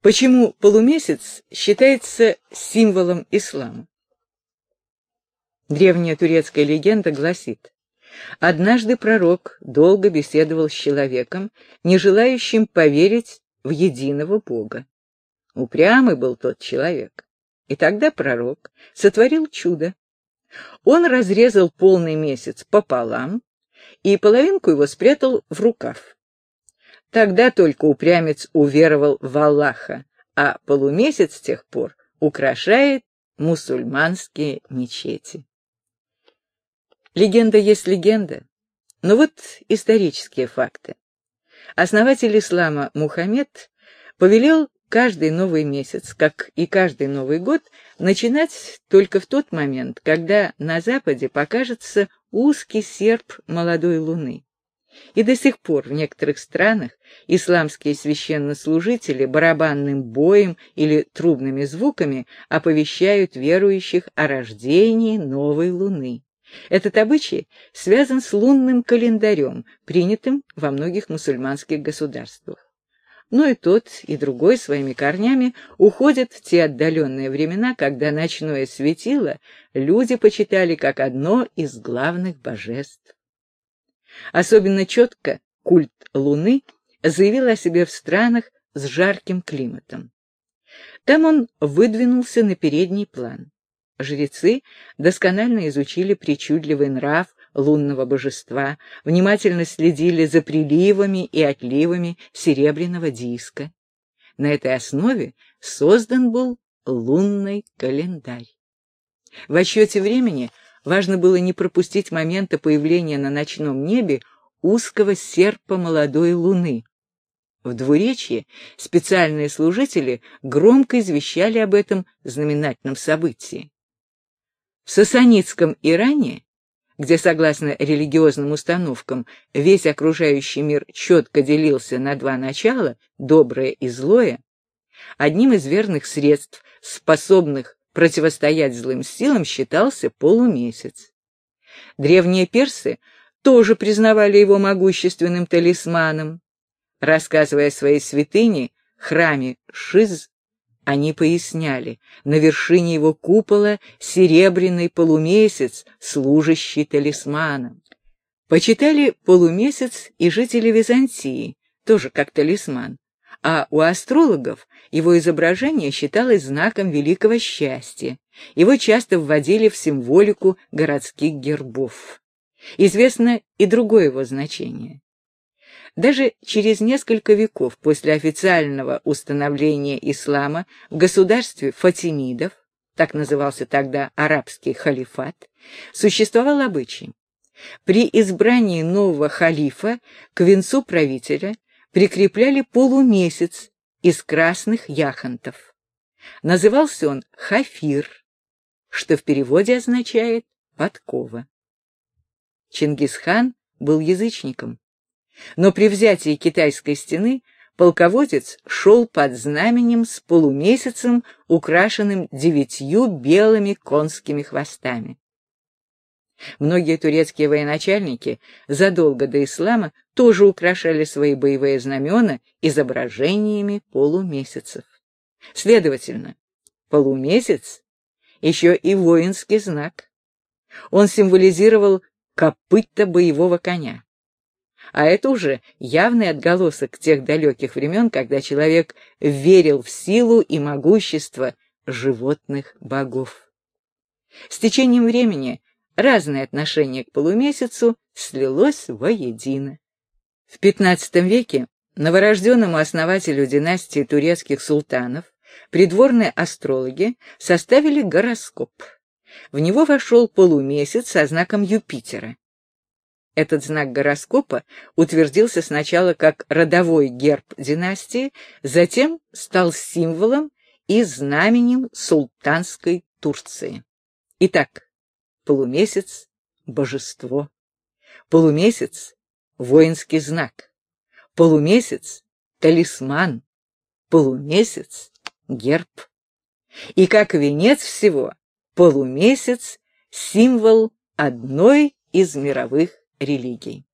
Почему полумесяц считается символом ислама? Древняя турецкая легенда гласит, однажды пророк долго беседовал с человеком, не желающим поверить в единого Бога. Упрямый был тот человек. И тогда пророк сотворил чудо. Он разрезал полный месяц пополам и половинку его спрятал в рукав. Тогда только упрямец уверовал в Аллаха, а полумесяц с тех пор украшает мусульманские мечети. Легенда есть легенда, но вот исторические факты. Основатель ислама Мухаммед повелел каждый новый месяц, как и каждый Новый год, начинать только в тот момент, когда на западе покажется узкий серп молодой луны. И до сих пор в некоторых странах исламские священнослужители барабанным боем или трубными звуками оповещают верующих о рождении новой луны. Этот обычай связан с лунным календарем, принятым во многих мусульманских государствах но и тот, и другой своими корнями уходят в те отдаленные времена, когда ночное светило люди почитали как одно из главных божеств. Особенно четко культ Луны заявил о себе в странах с жарким климатом. Там он выдвинулся на передний план. Жрецы досконально изучили причудливый нрав лунного божества, внимательно следили за приливами и отливами серебряного диска. На этой основе создан был лунный календарь. В отсчете времени важно было не пропустить момента появления на ночном небе узкого серпа молодой луны. В двуречье специальные служители громко извещали об этом знаменательном событии. В Сасанитском Иране где, согласно религиозным установкам, весь окружающий мир четко делился на два начала, доброе и злое, одним из верных средств, способных противостоять злым силам, считался полумесяц. Древние персы тоже признавали его могущественным талисманом. Рассказывая о своей святыне, храме Шиз, они поясняли, на вершине его купола серебряный полумесяц, служащий талисманом. Почитали полумесяц и жители Византии, тоже как талисман, а у астрологов его изображение считалось знаком великого счастья. Его часто вводили в символику городских гербов. Известно и другое его значение. Даже через несколько веков после официального установления ислама в государстве фатимидов, так назывался тогда арабский халифат, существовал обычай. При избрании нового халифа к венцу правителя прикрепляли полумесяц из красных яхонтов. Назывался он хафир, что в переводе означает «подкова». Чингисхан был язычником. Но при взятии китайской стены полководец шел под знаменем с полумесяцем, украшенным девятью белыми конскими хвостами. Многие турецкие военачальники задолго до ислама тоже украшали свои боевые знамена изображениями полумесяцев. Следовательно, полумесяц еще и воинский знак. Он символизировал копыта боевого коня. А это уже явный отголосок тех далеких времен, когда человек верил в силу и могущество животных богов. С течением времени разное отношение к полумесяцу слилось воедино. В XV веке новорожденному основателю династии турецких султанов придворные астрологи составили гороскоп. В него вошел полумесяц со знаком Юпитера. Этот знак гороскопа утвердился сначала как родовой герб династии, затем стал символом и знаменем султанской Турции. Итак, полумесяц — божество, полумесяц — воинский знак, полумесяц — талисман, полумесяц — герб. И как венец всего, полумесяц — символ одной из мировых религий.